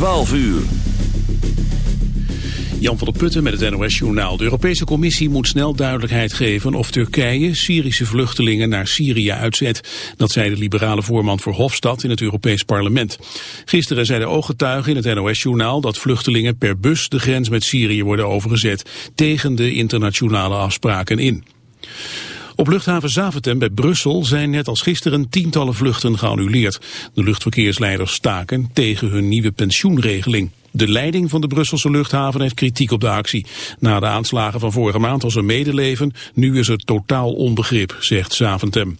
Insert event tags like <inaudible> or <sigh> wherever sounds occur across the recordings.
12 uur. Jan van der Putten met het NOS-journaal. De Europese Commissie moet snel duidelijkheid geven of Turkije Syrische vluchtelingen naar Syrië uitzet. Dat zei de liberale voorman voor Hofstad in het Europees Parlement. Gisteren zeiden ooggetuigen in het NOS-journaal dat vluchtelingen per bus de grens met Syrië worden overgezet tegen de internationale afspraken in. Op luchthaven Zaventem bij Brussel zijn net als gisteren tientallen vluchten geannuleerd. De luchtverkeersleiders staken tegen hun nieuwe pensioenregeling. De leiding van de Brusselse luchthaven heeft kritiek op de actie. Na de aanslagen van vorige maand was er medeleven, nu is er totaal onbegrip, zegt Zaventem.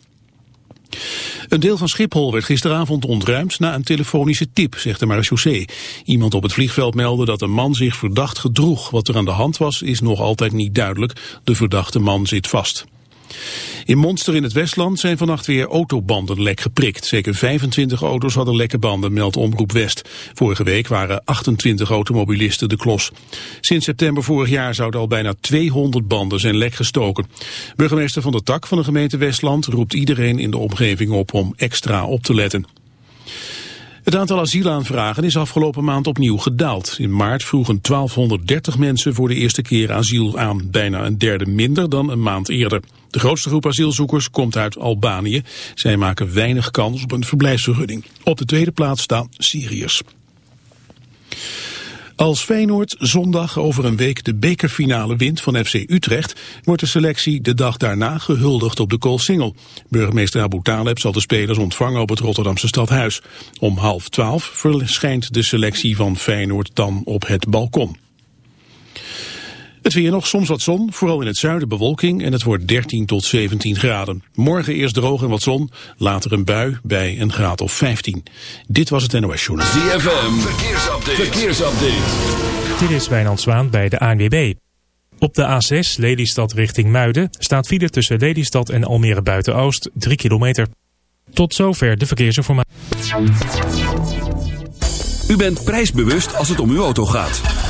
Een deel van Schiphol werd gisteravond ontruimd na een telefonische tip, zegt de marechaussee. Iemand op het vliegveld meldde dat een man zich verdacht gedroeg. Wat er aan de hand was is nog altijd niet duidelijk. De verdachte man zit vast. In Monster in het Westland zijn vannacht weer autobanden lek geprikt. Zeker 25 auto's hadden lekke banden, meldt Omroep West. Vorige week waren 28 automobilisten de klos. Sinds september vorig jaar zouden al bijna 200 banden zijn lek gestoken. Burgemeester van de Tak van de gemeente Westland roept iedereen in de omgeving op om extra op te letten. Het aantal asielaanvragen is afgelopen maand opnieuw gedaald. In maart vroegen 1230 mensen voor de eerste keer asiel aan, bijna een derde minder dan een maand eerder. De grootste groep asielzoekers komt uit Albanië. Zij maken weinig kans op een verblijfsvergunning. Op de tweede plaats staan Syriërs. Als Feyenoord zondag over een week de bekerfinale wint van FC Utrecht, wordt de selectie de dag daarna gehuldigd op de Koolsingel. Burgemeester Abu Taleb zal de spelers ontvangen op het Rotterdamse stadhuis. Om half twaalf verschijnt de selectie van Feyenoord dan op het balkon. Het weer nog, soms wat zon, vooral in het zuiden bewolking en het wordt 13 tot 17 graden. Morgen eerst droog en wat zon, later een bui bij een graad of 15. Dit was het NOS Journal. ZFM, verkeersupdate. verkeersupdate. Dit is Wijnand Zwaan bij de ANWB. Op de A6 Lelystad richting Muiden staat file tussen Lelystad en Almere Buiten-Oost 3 kilometer. Tot zover de verkeersinformatie. U bent prijsbewust als het om uw auto gaat.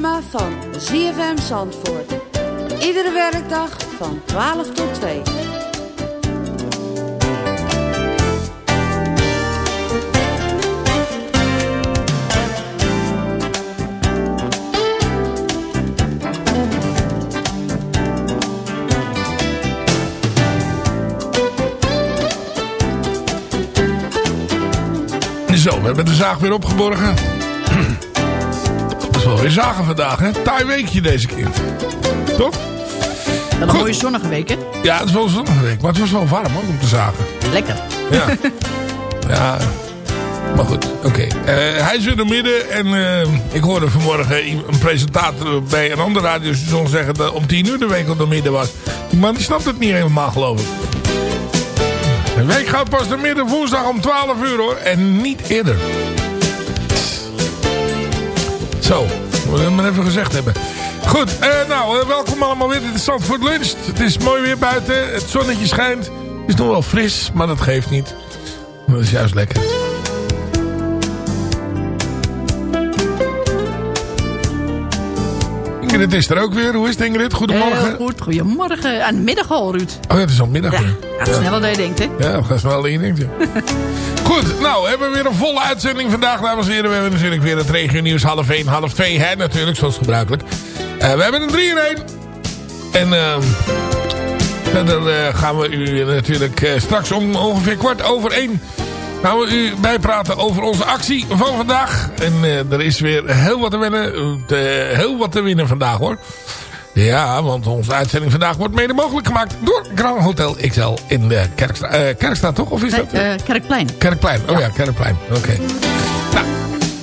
Lunchprogramma van ZFM Zandvoort. Iedere werkdag van 12 tot 2. Zo, we hebben de zaag weer opgeborgen. Is wel weer zagen vandaag, hè? Taai weekje deze keer. Toch? Wel een mooie zonnige week, hè? Ja, het is wel een zonnige week, maar het was wel warm ook om te zagen. Lekker. Ja. ja. Maar goed, oké. Eh, hij is weer in het midden. En eh, ik hoorde vanmorgen een presentator bij een ander radiostation zeggen... dat om 10 uur de week op de midden was. Die man die snapt het niet helemaal, geloof ik. De week gaat pas de midden woensdag om 12 uur, hoor. En niet eerder. Zo, moet ik maar even gezegd hebben. Goed, eh, nou, eh, welkom allemaal weer. Dit is Zandvoort Lunch. Het is mooi weer buiten. Het zonnetje schijnt. Het is nog wel fris, maar dat geeft niet. Dat is juist lekker. Ingrid is er ook weer. Hoe is het Ingrid? Goedemorgen. Heel goed, goedemorgen. Aan de middag al, Ruud. Oh ja, het is al middag. Ja, gaat sneller dan je denkt, hè? Ja, ga snel in denkt. ja. <laughs> Goed, nou, we hebben weer een volle uitzending vandaag, dames en heren. We hebben natuurlijk weer het regio nieuws half 1, half 2, hè, natuurlijk, zoals gebruikelijk. Eh, we hebben een 3 in 1. En ehm verder eh, gaan we u natuurlijk eh, straks om ongeveer kwart over 1 gaan we u bijpraten over onze actie van vandaag. En eh, er is weer heel wat te winnen, eh, heel wat te winnen vandaag hoor. Ja, want onze uitzending vandaag wordt mede mogelijk gemaakt door Grand Hotel XL in de Kerkstra eh, Kerkstraat, toch? Of is Nee, dat? Kerkplein. Kerkplein. Oh ja, Kerkplein. Oké. Nou,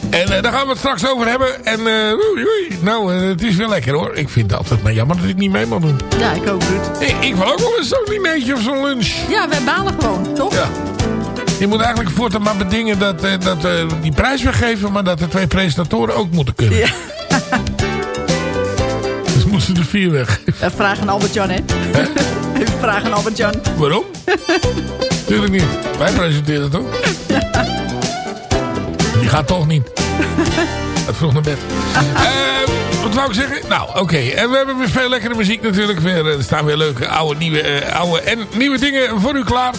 en daar gaan we het straks over hebben. En oei, oei. nou, het is weer lekker hoor. Ik vind het altijd maar jammer dat ik niet mee mag doen. Ja, ik ook, Ruud. Ik, ik wil ook wel eens zo'n dinertje of zo'n lunch. Ja, we balen gewoon, toch? Ja. Je moet eigenlijk voortaan maar bedingen dat, eh, dat we die prijs weggeven... maar dat de twee presentatoren ook moeten kunnen. Ja. <laughs> Dus moeten ze de vier weg. We vragen Albert-Jan, hè? Even <laughs> vragen Albert-Jan. Waarom? <laughs> Tuurlijk niet. Wij presenteren toch? Die gaat toch niet. Het vroeg naar bed. Eh, wat wou ik zeggen? Nou, oké. En we hebben weer veel lekkere muziek natuurlijk. Weer, eh, er staan weer leuke oude, nieuwe, eh, oude en nieuwe dingen voor u klaar.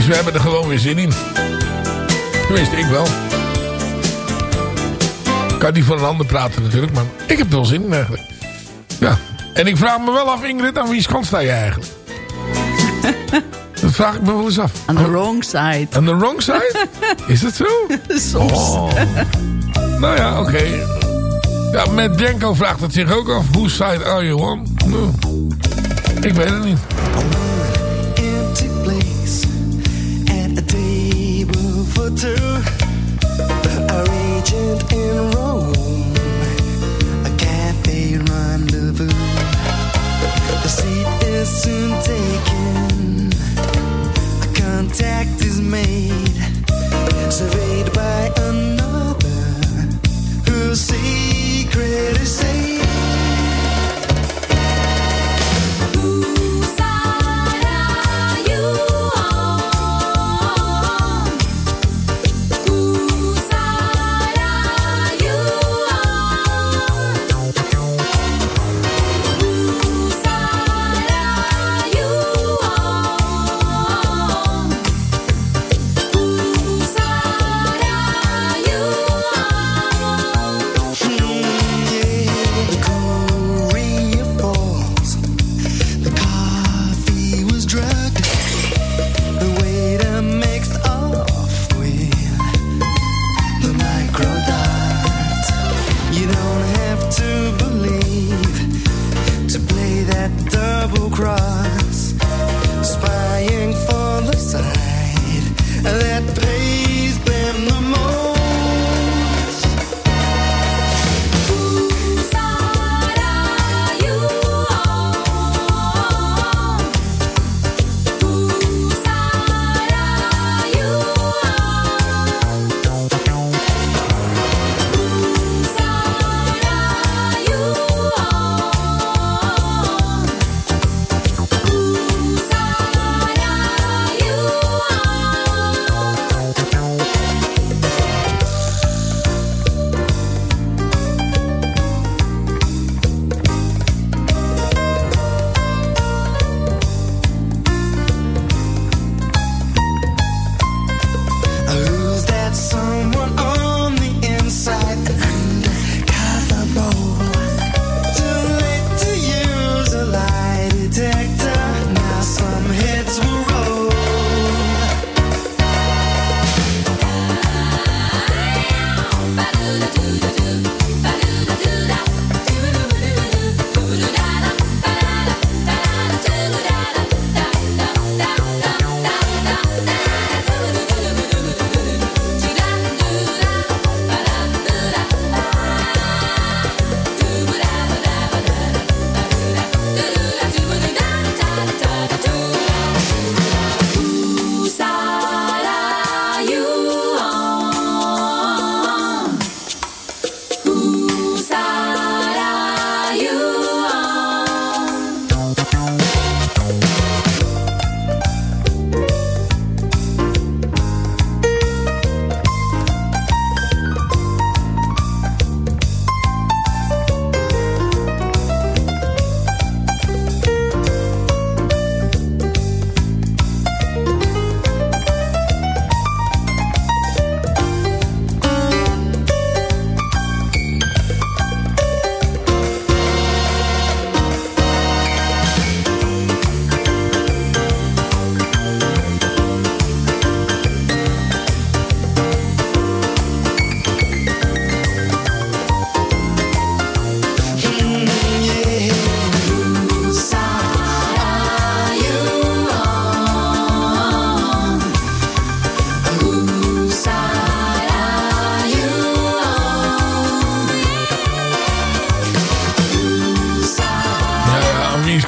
Dus we hebben er gewoon weer zin in. Tenminste, ik wel. Ik kan niet voor een ander praten natuurlijk, maar ik heb er wel zin in eigenlijk. Ja. En ik vraag me wel af, Ingrid, aan wie kant sta je eigenlijk? <laughs> Dat vraag ik me wel eens af. On the wrong side. On the wrong side? Is dat zo? <laughs> Soms. Oh. Nou ja, oké. Ja, met Denko vraagt het zich ook af. Whose side are you on? Nou, ik weet het niet. For two. A regent in Rome, a cafe rendezvous. The seat is soon taken, a contact is made, surveyed by another whose secret is safe.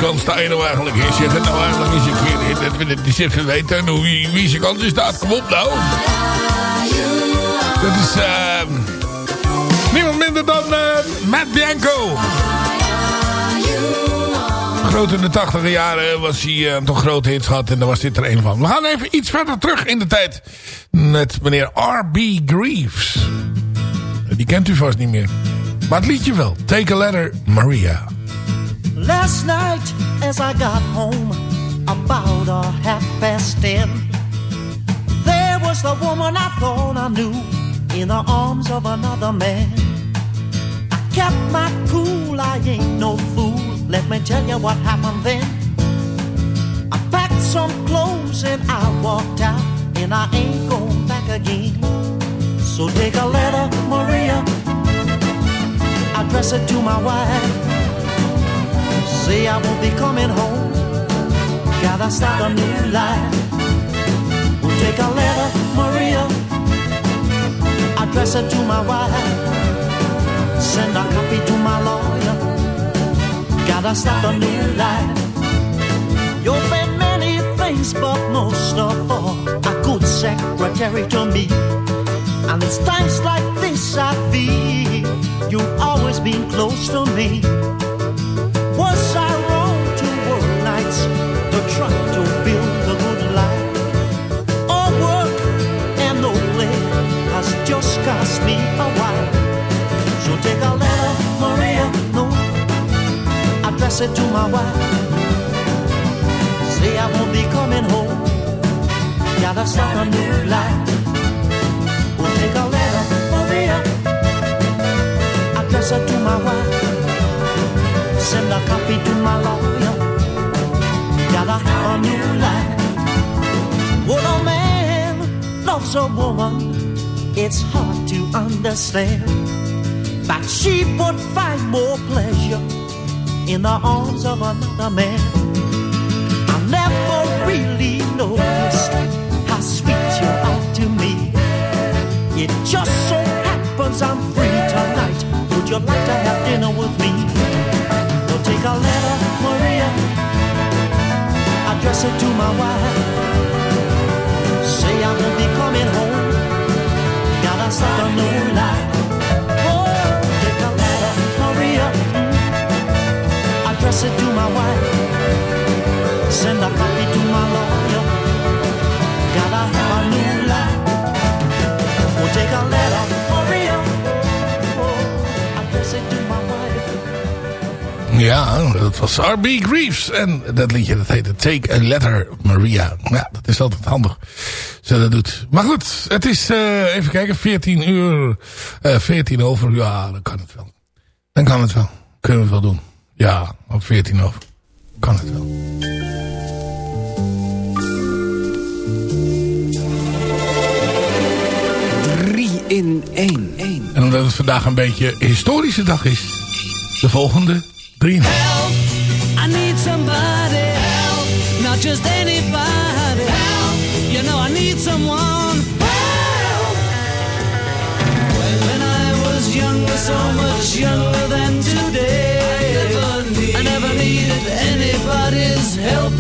Kant sta je nou eigenlijk in? Zeg het nou eigenlijk eens een keer in. Dat we het eens even weten. Hoe, wie, wie zijn kant staat. Kom op nou. Dat is ehm, niemand minder dan eh, Matt Bianco. Groot in de tachtige jaren was hij eh, toch grote hits gehad. En daar was dit er een van. We gaan even iets verder terug in de tijd. Met meneer R.B. Greaves. Die kent u vast niet meer. Maar het liedje wel. Take a letter, Maria. Last night as I got home about a half past ten. There was the woman I thought I knew in the arms of another man. I kept my cool, I ain't no fool. Let me tell you what happened then. I packed some clothes and I walked out And I ain't going back again. So take a letter, Maria. Address it to my wife Say I won't be coming home. Gotta start a new life. We'll take a letter, Maria. Address it to my wife. Send a copy to my lawyer. Gotta start a new life. You've been many things, but most of all, a good secretary to me. And it's times like this I feel you've always been close to me. It to my wife. Say I won't be coming home. Gotta start a new life. We'll take a letter, Maria, address it to my wife send a copy to my lawyer. A new life. When a man loves a woman, it's hard to understand. But she would find more pleasure in the arms of another man. I never really noticed how sweet you are to me. It just so happens I'm free tonight. Would you like to have dinner with me? Take a letter, Maria. Address it to my wife. Say I won't be coming home. Gotta start a new life. Oh, take a letter, Maria. Address it to my wife. Send a copy to my lawyer. Ja, dat was R.B. Greaves. En dat liedje dat heette Take a Letter Maria. Ja, dat is altijd handig. Zo dat doet. Maar goed, het is, eh, even kijken, 14 uur, eh 14 over. Ja, dan kan het wel. Dan kan het wel. Kunnen we het wel doen. Ja, op 14 over. Kan het wel. Drie in één. En omdat het vandaag een beetje een historische dag is. De volgende in één. I need somebody. Help, not just anybody. Help. You know I need someone. Help. When, when I was younger, so much younger than today, I never, needed anybody's help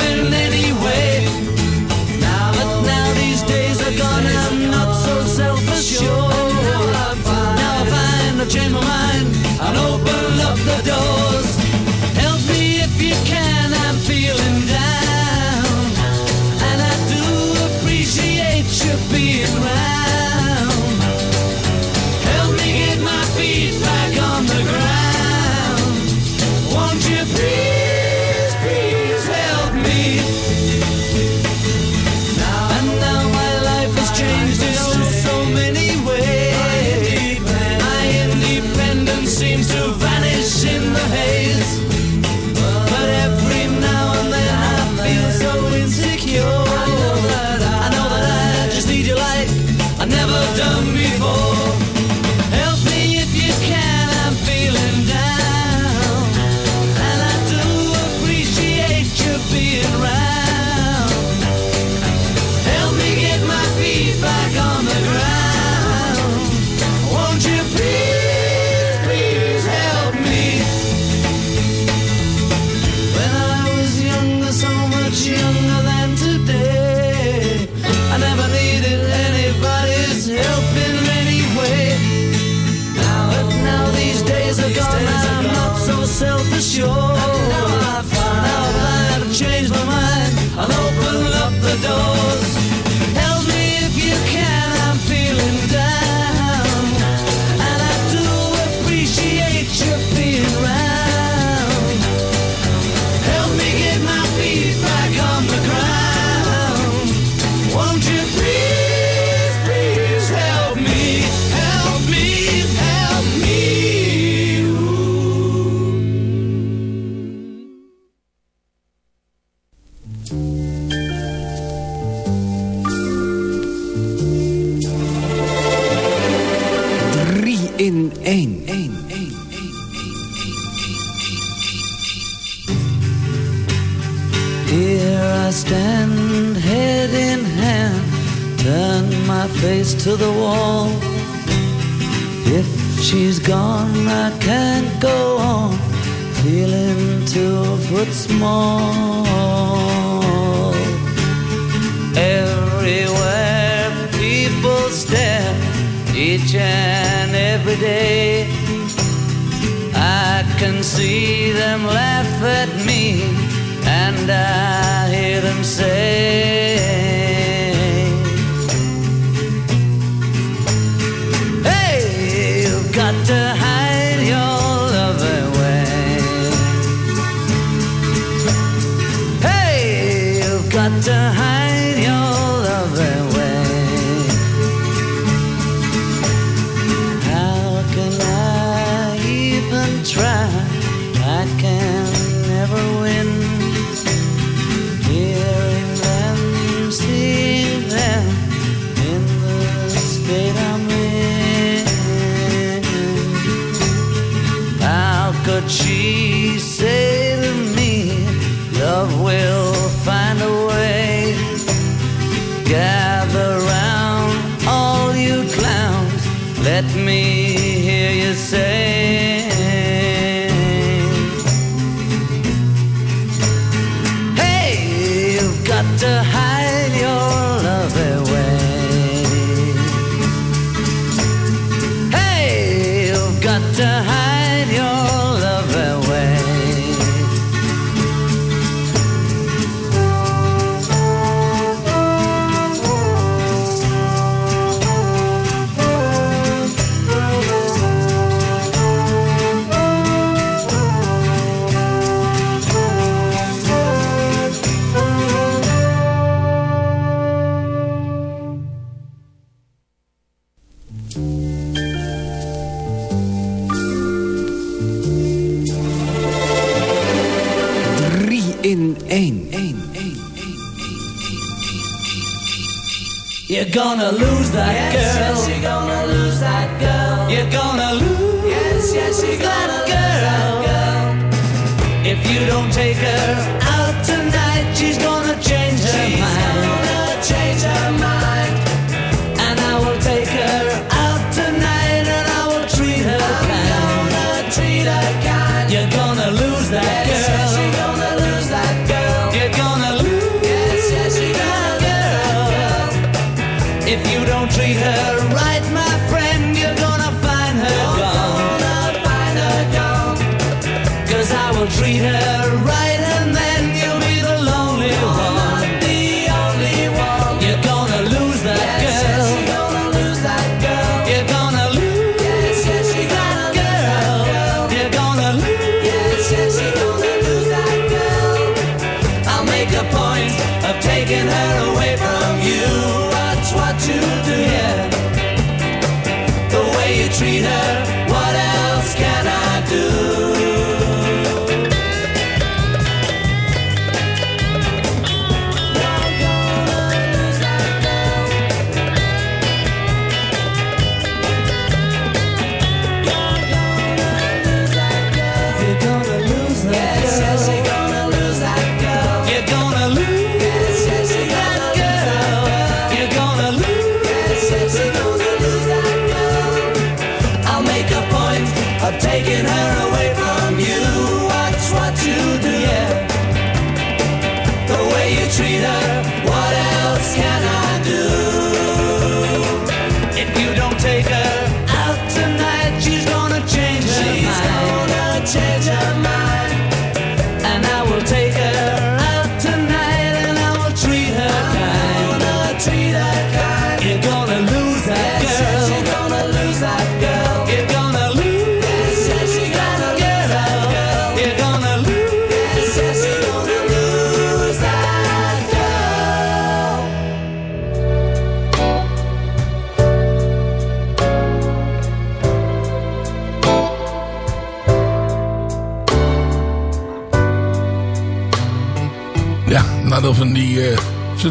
me hear you say.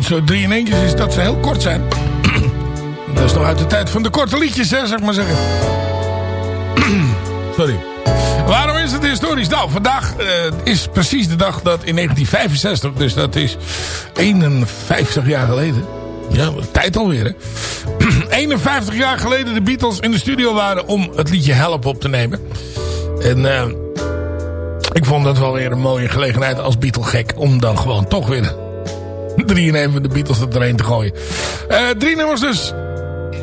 Zo drie in eentjes is dat ze heel kort zijn. <clears throat> dat is nog uit de tijd van de korte liedjes, hè, zeg maar zeggen. <clears throat> Sorry. Waarom is het historisch? Nou, vandaag eh, is precies de dag dat in 1965, dus dat is 51 jaar geleden. Ja, tijd alweer, hè. <clears throat> 51 jaar geleden de Beatles in de studio waren om het liedje Help op te nemen. En eh, ik vond dat wel weer een mooie gelegenheid als Beatle-gek om dan gewoon toch weer drie in één van de Beatles er doorheen te gooien. Eh, drie nummers dus.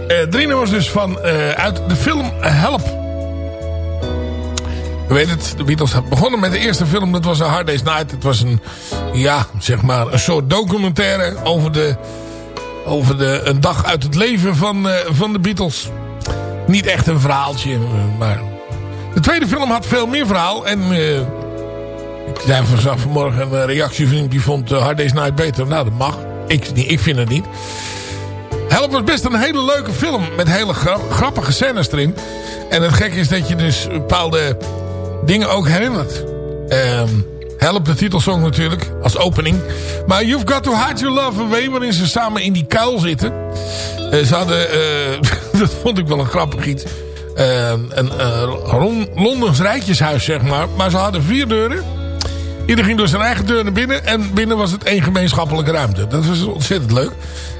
Eh, drie nummers dus van, eh, uit de film Help. U weet het, de Beatles had begonnen met de eerste film. Dat was A Hard Day's Night. Het was een, ja, zeg maar, een soort documentaire over de, over de, een dag uit het leven van, van de Beatles. Niet echt een verhaaltje, maar... De tweede film had veel meer verhaal. En ik zei vanzelf vanmorgen een reactie van die vond uh, Hard Day's Night beter. Nou, dat mag. Ik, ik vind het niet. Help was best een hele leuke film. Met hele gra- grappige scènes erin. En het gekke is dat je dus bepaalde dingen ook herinnert. Ehm, Help, de titelsong natuurlijk, als opening. Maar You've Got To Hide Your Love Away, waarin ze samen in die kuil zitten. Eh, ze hadden, eh, <laughs> dat vond ik wel een grappig iets. eh, een eh, Londens rijtjeshuis, zeg maar. Maar ze hadden vier deuren. Ieder ging door zijn eigen deur naar binnen. En binnen was het één gemeenschappelijke ruimte. Dat was ontzettend leuk.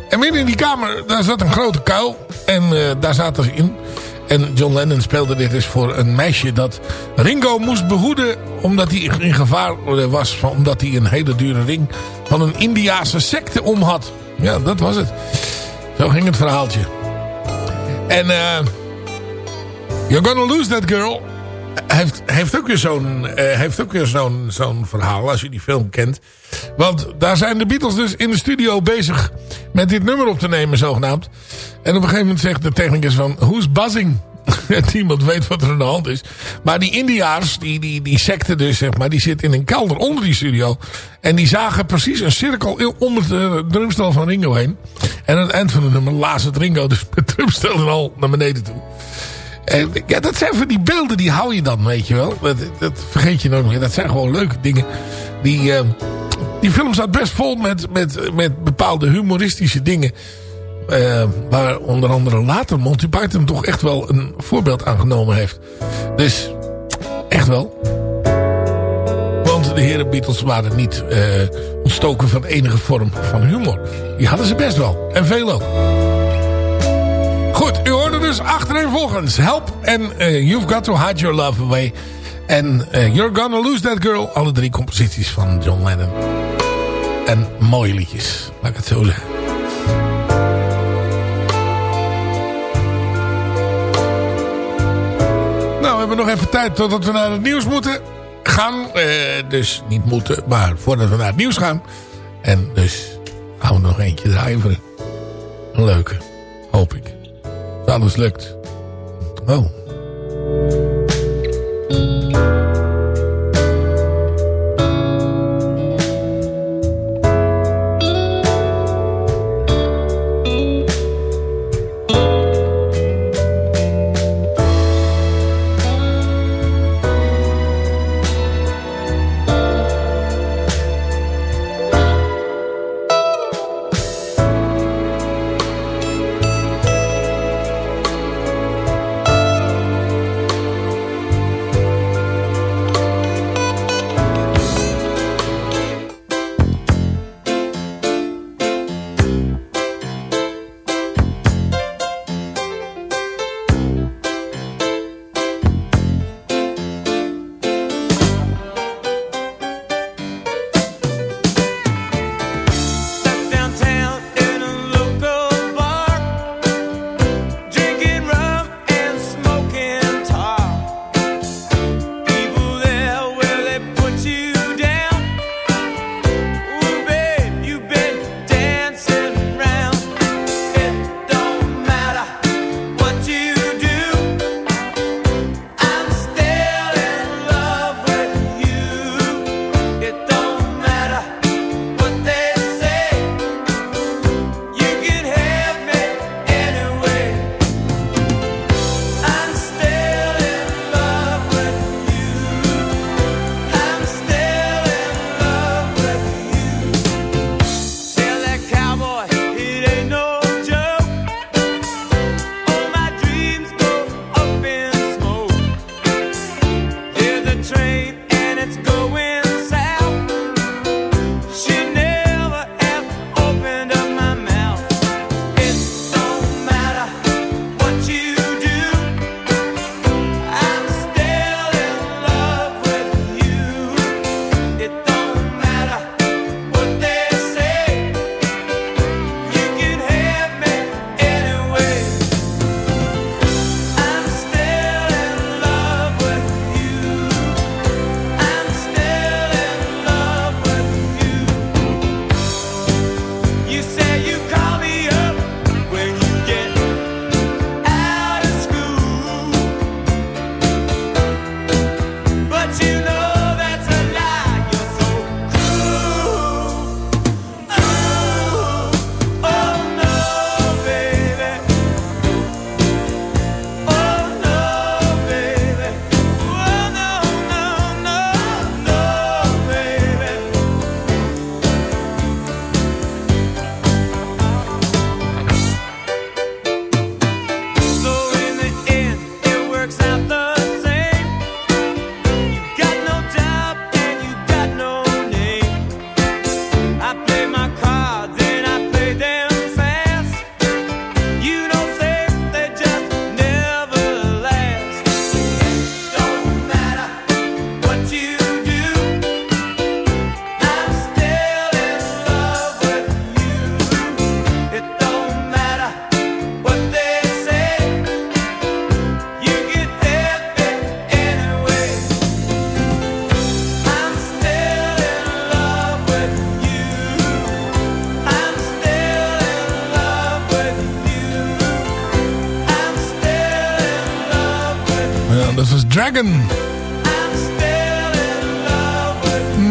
En midden in die kamer, daar zat een grote kuil. En eh, daar zaten ze in. En John Lennon speelde dit dus voor een meisje dat Ringo moest behoeden. Omdat hij in gevaar eh, was. Omdat hij een hele dure ring van een Indiase secte om had. Ja, dat was het. Zo ging het verhaaltje. En eh You're Gonna Lose That Girl heeft, heeft ook weer zo'n eh, weer zo'n zo'n verhaal als je die film kent. Want daar zijn de Beatles dus in de studio bezig met dit nummer op te nemen zogenaamd. En op een gegeven moment zegt de technicus van who's buzzing? <laughs> Niemand weet wat er aan de hand is. Maar die Indiaars, die, die, die secte dus zeg maar, die zit in een kelder onder die studio. En die zagen precies een cirkel onder de drumstel van Ringo heen. En aan het eind van het nummer laat het Ringo dus met drumstel en al naar beneden toe. En ja, dat zijn van die beelden, die hou je dan, weet je wel. Dat, dat vergeet je nooit meer. Dat zijn gewoon leuke dingen. Die, eh, die film staat best vol met, met, met bepaalde humoristische dingen. Eh, waar onder andere later Monty Python toch echt wel een voorbeeld aan genomen heeft. Dus, echt wel. Want de heren Beatles waren niet eh, ontstoken van enige vorm van humor. Die hadden ze best wel. En veel ook. Goed, u dus achtereenvolgens Help en eh, You've Got To Hide Your Love Away. En eh, You're Gonna Lose That Girl. Alle drie composities van John Lennon. En mooie liedjes, laat ik het zo. Nou, we hebben nog even tijd totdat we naar het nieuws moeten gaan. Eh, dus niet moeten, maar voordat we naar het nieuws gaan. En dus gaan we nog eentje draaien voor. Een leuke, hoop ik. Alles lukt. Oh.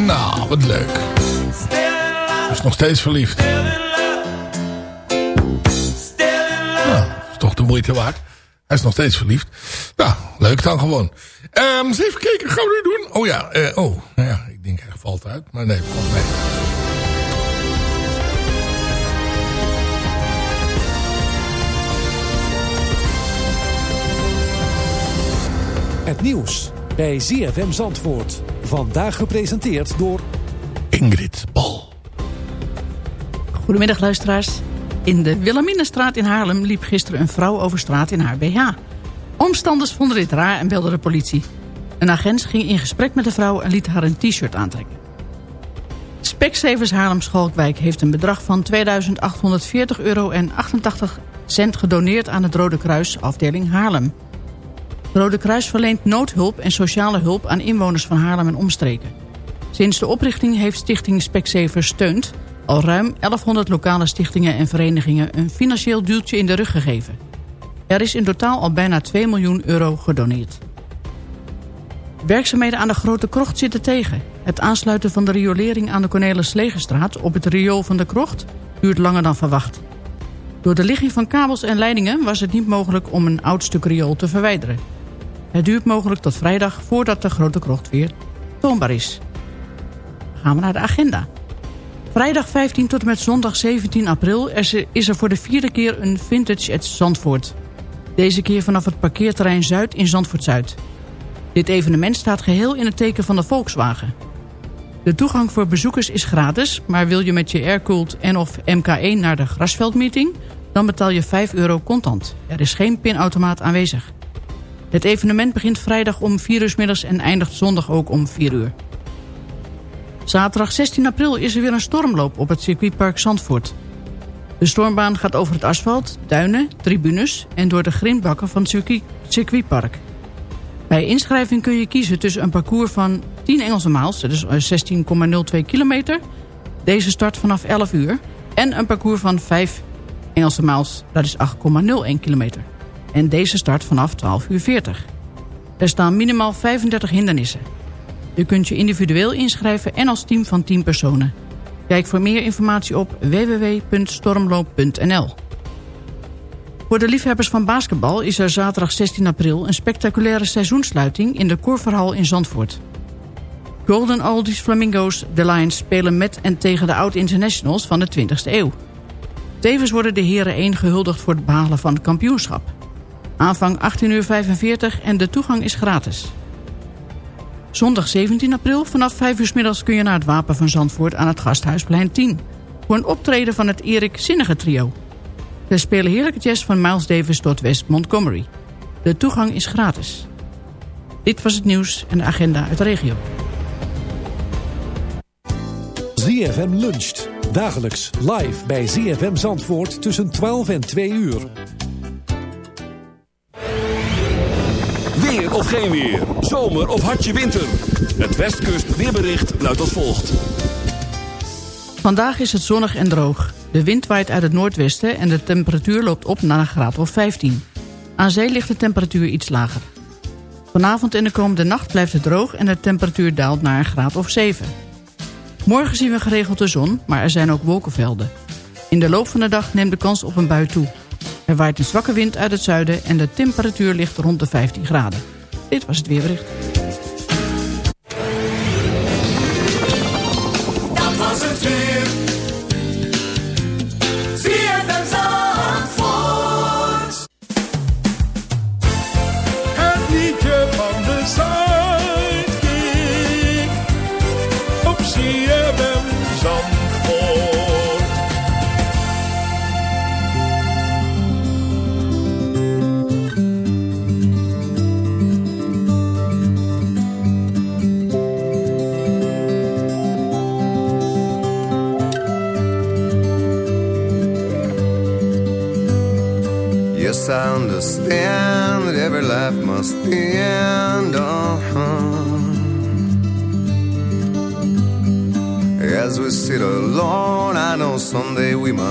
Nou, wat leuk. Is nog steeds verliefd. Nou, is toch de moeite waard. Hij is nog steeds verliefd. Nou, leuk dan gewoon. Ehm eens even kijken, gaan we nu doen? Oh ja, eh, oh, nou ja, ik denk hij valt uit. Maar nee, valt mee. Het nieuws bij ZFM Zandvoort. Vandaag gepresenteerd door... Ingrid Bal. Goedemiddag luisteraars. In de Wilhelminastraat in Haarlem liep gisteren een vrouw over straat in haar BH. Omstanders vonden dit raar en belden de politie. Een agent ging in gesprek met de vrouw en liet haar een t-shirt aantrekken. Specsavers Haarlem-Schalkwijk heeft een bedrag van 2.840 euro en 88 cent gedoneerd aan het Rode Kruis afdeling Haarlem. Rode Kruis verleent noodhulp en sociale hulp aan inwoners van Haarlem en omstreken. Sinds de oprichting heeft stichting Specsavers Steunt al ruim 1100 lokale stichtingen en verenigingen een financieel duwtje in de rug gegeven. Er is in totaal al bijna 2 miljoen euro gedoneerd. Werkzaamheden aan de Grote Krocht zitten tegen. Het aansluiten van de riolering aan de Cornelis Legerstraat op het riool van de Krocht duurt langer dan verwacht. Door de ligging van kabels en leidingen was het niet mogelijk om een oud stuk riool te verwijderen. Het duurt mogelijk tot vrijdag voordat de Grote Krocht weer toonbaar is. Gaan we naar de agenda. Vrijdag 15 tot en met zondag 17 april is er voor de vierde keer een Vintage at Zandvoort. Deze keer vanaf het parkeerterrein Zuid in Zandvoort-Zuid. Dit evenement staat geheel in het teken van de Volkswagen. De toegang voor bezoekers is gratis, maar wil je met je Aircult en of MK1 naar de Grasveldmeeting... dan betaal je 5 euro contant. Er is geen pinautomaat aanwezig. Het evenement begint vrijdag om 4 uur middags en eindigt zondag ook om 4 uur. Zaterdag 16 april is er weer een stormloop op het circuitpark Zandvoort. De stormbaan gaat over het asfalt, duinen, tribunes en door de grindbakken van het circuit, circuitpark. Bij inschrijving kun je kiezen tussen een parcours van 10 Engelse maals, is 16,02 kilometer. Deze start vanaf 11 uur. En een parcours van 5 Engelse maals, dat is 8,01 kilometer. En deze start vanaf 12 uur 40. Er staan minimaal 35 hindernissen. U kunt je individueel inschrijven en als team van 10 personen. Kijk voor meer informatie op www.stormloop.nl. Voor de liefhebbers van basketbal is er zaterdag 16 april... een spectaculaire seizoensluiting in de Korverhal in Zandvoort. Golden Oldies Flamingo's, de Lions, spelen met en tegen de oud-internationals van de 20e eeuw. Tevens worden de heren 1 gehuldigd voor het behalen van het kampioenschap. Aanvang 18.45 uur en de toegang is gratis. Zondag 17 april vanaf 5 uur middags kun je naar het Wapen van Zandvoort aan het Gasthuisplein 10. Voor een optreden van het Erik Zinnige trio. Ze spelen heerlijke jazz van Miles Davis tot West Montgomery. De toegang is gratis. Dit was het nieuws en de agenda uit de regio. ZFM luncht. Dagelijks live bij ZFM Zandvoort tussen 12 en 2 uur. Of geen weer. Zomer of hartje winter. Het Westkust weerbericht luidt als volgt. Vandaag is het zonnig en droog. De wind waait uit het noordwesten en de temperatuur loopt op naar een graad of 15. Aan zee ligt de temperatuur iets lager. Vanavond en de komende nacht blijft het droog en de temperatuur daalt naar een graad of 7. Morgen zien we geregeld de zon, maar er zijn ook wolkenvelden. In de loop van de dag neemt de kans op een bui toe. Er waait een zwakke wind uit het zuiden en de temperatuur ligt rond de 15 graden. Dit was het weerbericht.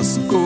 conosco.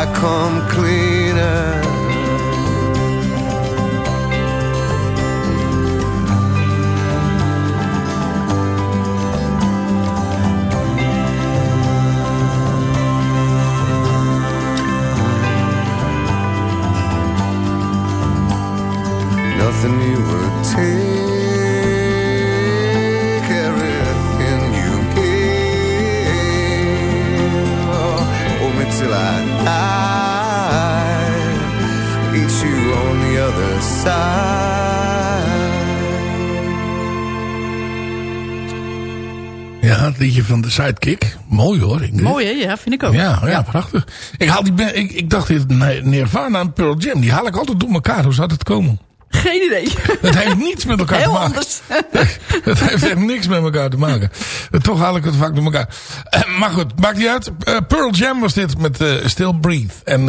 I come cleaner. Liedje van de Sidekick. Mooi hoor. Ingrid. Mooi hè? Ja, vind ik ook. Ja, ja, prachtig. Ik, haal die, ik, ik dacht, dit Nirvana en Pearl Jam, die haal ik altijd door elkaar. Hoe zou dat komen? Geen idee. Het heeft niets met elkaar Heel te maken. anders. <laughs> Het heeft echt niks met elkaar te maken. Toch haal ik het vaak door elkaar. Eh, maar goed, maakt niet uit. Eh, Pearl Jam was dit met eh, Still Breathe. En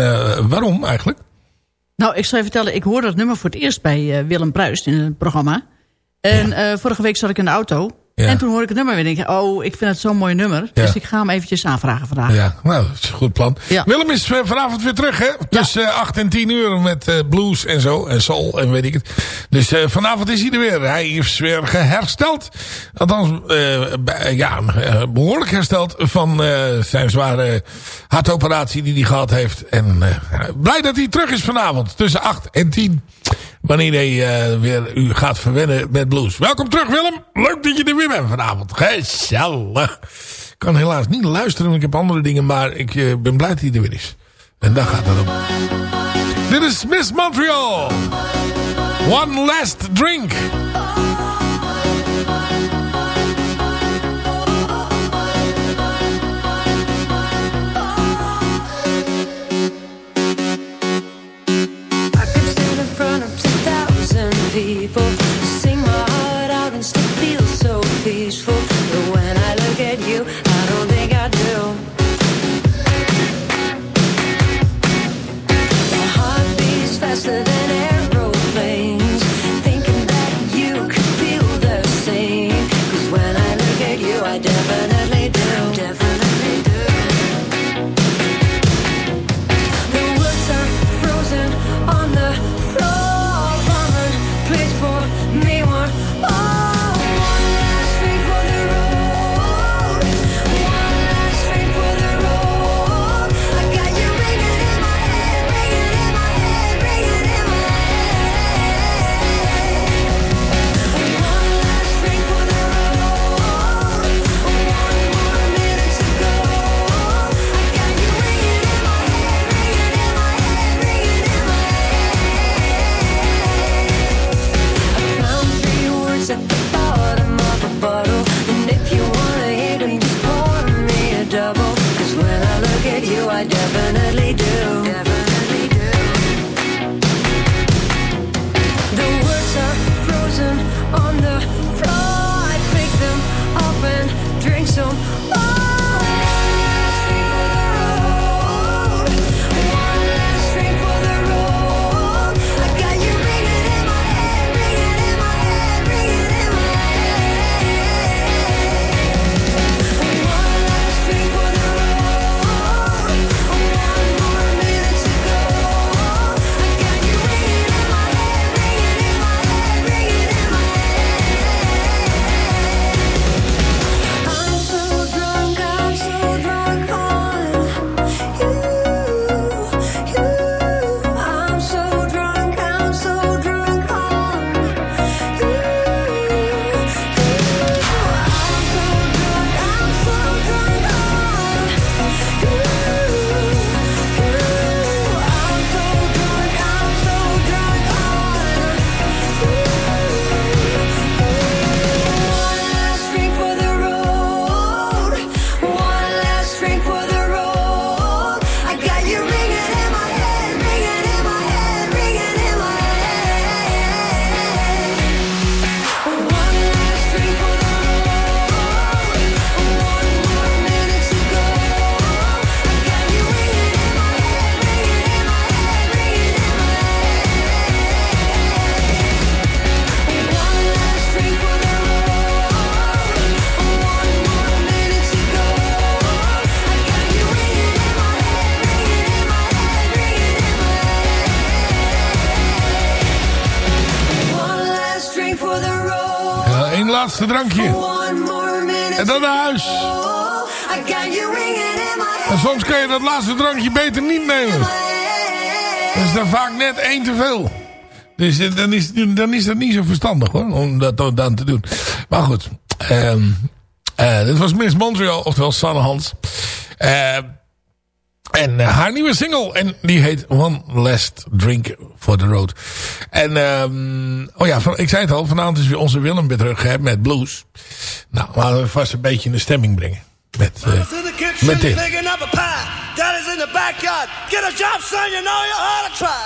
waarom eigenlijk? Nou, ik zal je vertellen, ik hoorde dat nummer voor het eerst bij Willem Bruist in het programma. En vorige week zat ik in de auto. Ja. En toen hoorde ik het nummer weer en denk ik, oh, ik vind het zo'n mooi nummer. Ja. Dus ik ga hem eventjes aanvragen vandaag. Ja, nou, dat is een goed plan. Ja. Willem is eh, vanavond weer terug, hè? Tussen eh, 8 en 10 uur met eh, blues en zo. En soul en weet ik het. Dus eh, vanavond is hij er weer. Hij is weer hersteld. Althans, eh, bij- ja, eh, behoorlijk hersteld van eh, zijn zware hartoperatie die hij gehad heeft. En eh, blij dat hij terug is vanavond. Tussen 8 en 10. Wanneer hij eh, weer u gaat verwennen met blues. Welkom terug Willem. Leuk dat je er weer bent vanavond. Gezellig. Ik kan helaas niet luisteren, want ik heb andere dingen. Maar ik eh, ben blij dat hij er weer is. En daar gaat het om. Dit is Miss Montreal. One last drink. Laatste drankje. En dan naar huis. En soms kan je dat laatste drankje beter niet nemen. Dat is dan vaak net één te veel. Dus eh, dan is, dan is dat niet zo verstandig hoor, om dat dan- dan te doen. Maar goed, ehm eh, dit was Miss Montreal, oftewel Sanne Hans. Eh, en eh, haar nieuwe single, en die heet One Last Drink for the Road. En, ehm oh ja, ik zei het al, vanavond is weer onze Willem weer terug hè, met blues. Nou, laten we vast een beetje in de stemming brengen. Met, kitchen, met dit. picking up a pie. Daddy's in the backyard. Get a job, son. You know you ought to try.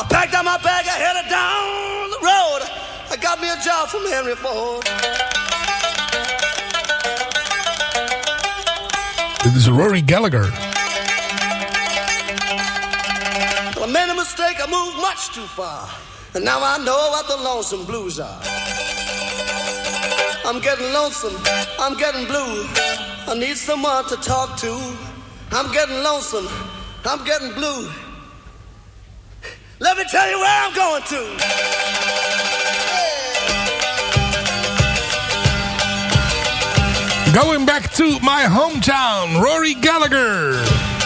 I packed up my bag. I headed down the road. I got me a job from Henry Ford. Dit is Rory Gallagher. Well, I made a mistake. I moved much too far. And now I know what the lonesome blues are. I'm getting lonesome. I'm getting blue. I need someone to talk to. I'm getting lonesome. I'm getting blue. Let me tell you where I'm going to. Going back to my hometown, Rory Gallagher.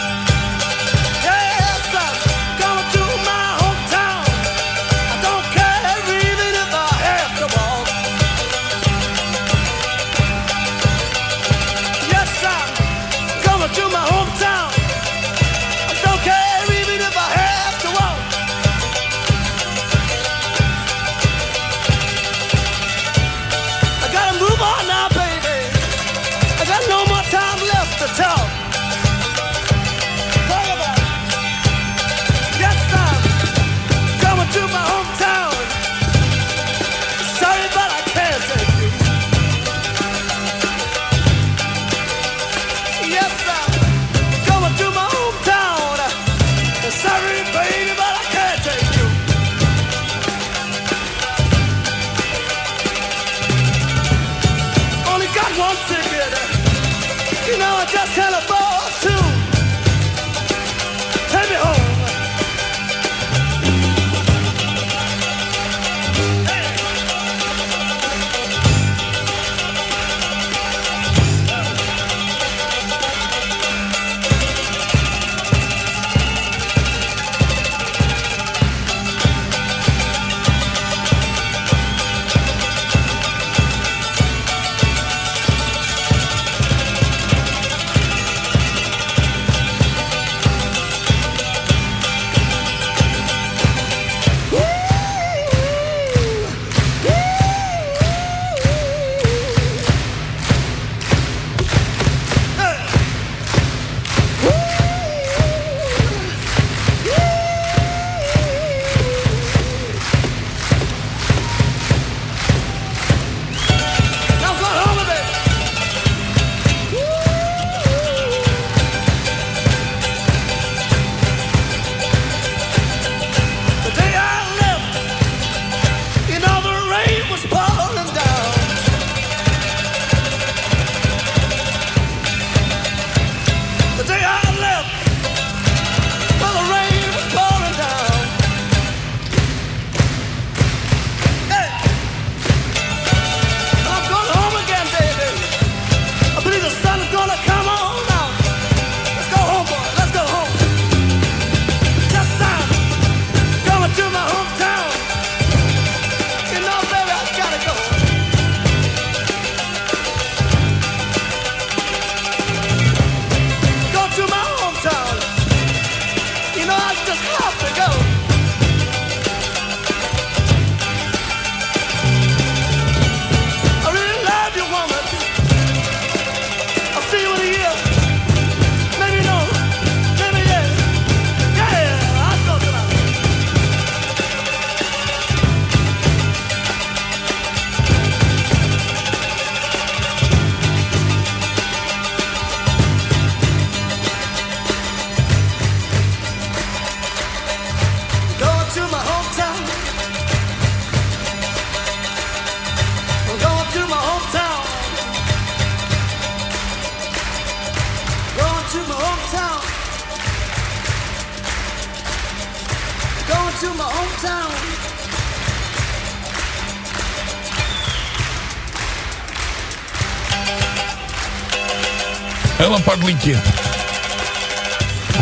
Heel apart liedje.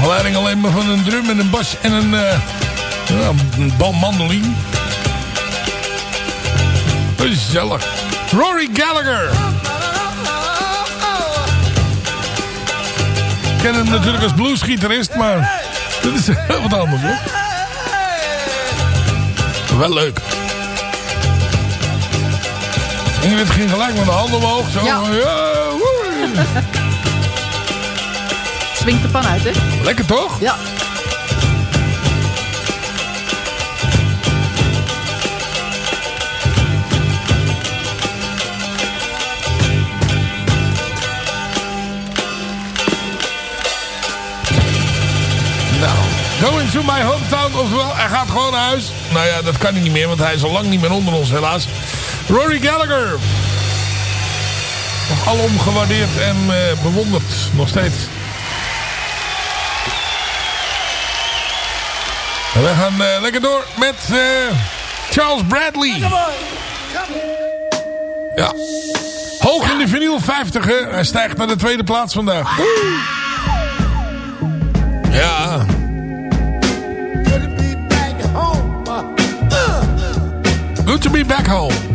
Leiding alleen maar van een drum en een bas en een, ja, een bal mandoline. Gezellig. Rory Gallagher. Ik ken hem natuurlijk als bluesgitarist, maar dit is heel <laughs> wat anders hoor. Wel leuk. Ingrid ging gelijk met de handen omhoog. Zo. Ja. Ja. Swingt de pan uit, hè? Lekker toch? Ja. Nou, going to my hometown. Oftewel, hij gaat gewoon naar huis. Nou ja, dat kan hij niet meer, want hij is al lang niet meer onder ons helaas. Rory Gallagher. Nog alom gewaardeerd en eh, bewonderd. Nog steeds. We gaan eh, lekker door met eh, Charles Bradley. Ja. Hoog in de vinyl 50. Hè. Hij stijgt naar de tweede plaats vandaag. Ja. Good to be back home.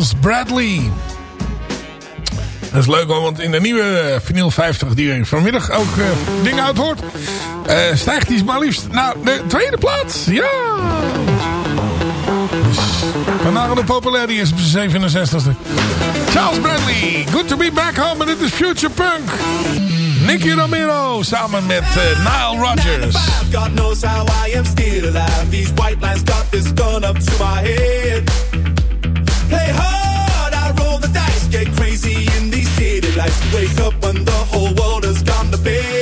Charles Bradley. Dat is leuk want in de nieuwe eh, vinyl 50 die je vanmiddag ook eh, dingen uit hoort... eh, stijgt hij maar liefst naar de tweede plaats. Ja! Dus, vandaag de populair is op zijn 67e. Charles Bradley, good to be back home. En dit is Future Punk. Nicky Romero samen met Nile Rodgers. God knows how I am still alive. These white lines got this gun up to my head. Play hard, I roll the dice. Get crazy in these city lights. Wake up when the whole world has gone to bed.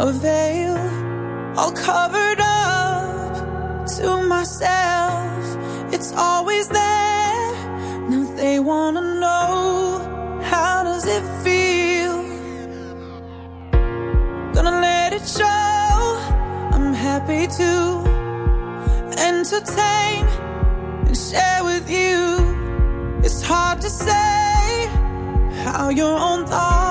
a veil all covered up to myself. It's always there. Now they wanna know how does it feel? Gonna let it show. I'm happy to entertain and share with you. It's hard to say how your own thoughts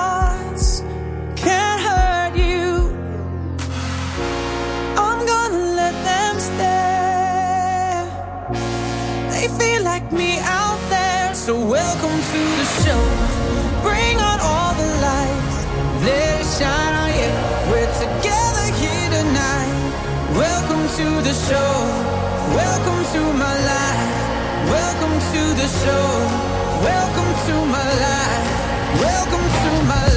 So welcome to the show. Bring on all the lights. Let it shine on you. We're together here tonight. Welcome to the show. Welcome to my life. Welcome to the show. Welcome to my life. Welcome to my life.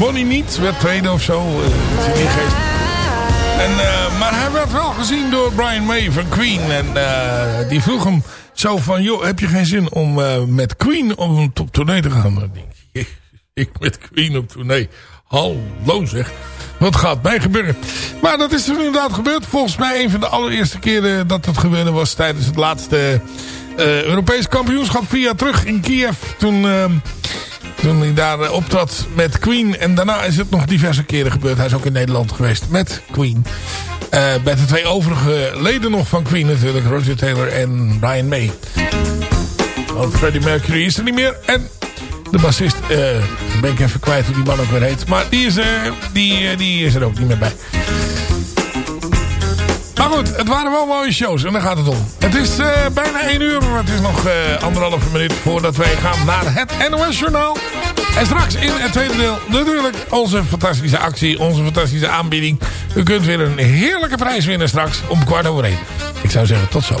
Bonnie niet, werd tweede of zo. Uh, in geest. En, uh, maar hij werd wel gezien door Brian May van Queen. En uh, die vroeg hem zo van... joh, heb je geen zin om met Queen op, op tournee te gaan? Dan denk ik, ik met Queen op tournee. Hallo zeg. Wat gaat mij gebeuren? Maar dat is er inderdaad gebeurd. Volgens mij een van de allereerste keren dat het gebeurde was tijdens het laatste Europees kampioenschap. Jaar terug in Kiev. Toen, uh, toen hij daar optrad met Queen. En daarna is het nog diverse keren gebeurd. Hij is ook in Nederland geweest met Queen. Met de twee overige leden nog van Queen natuurlijk. Roger Taylor en Brian May. Want Freddie Mercury is er niet meer. En de bassist, uh, ben ik even kwijt hoe die man ook weer heet. Maar die is, die, die is er ook niet meer bij. Maar goed, het waren wel mooie shows en daar gaat het om. Het is bijna 1 uur, maar het is nog anderhalve minuut voordat wij gaan naar het NOS Journaal. En straks in het tweede deel natuurlijk onze fantastische actie, onze fantastische aanbieding. U kunt weer een heerlijke prijs winnen straks om kwart over één. Ik zou zeggen, tot zo.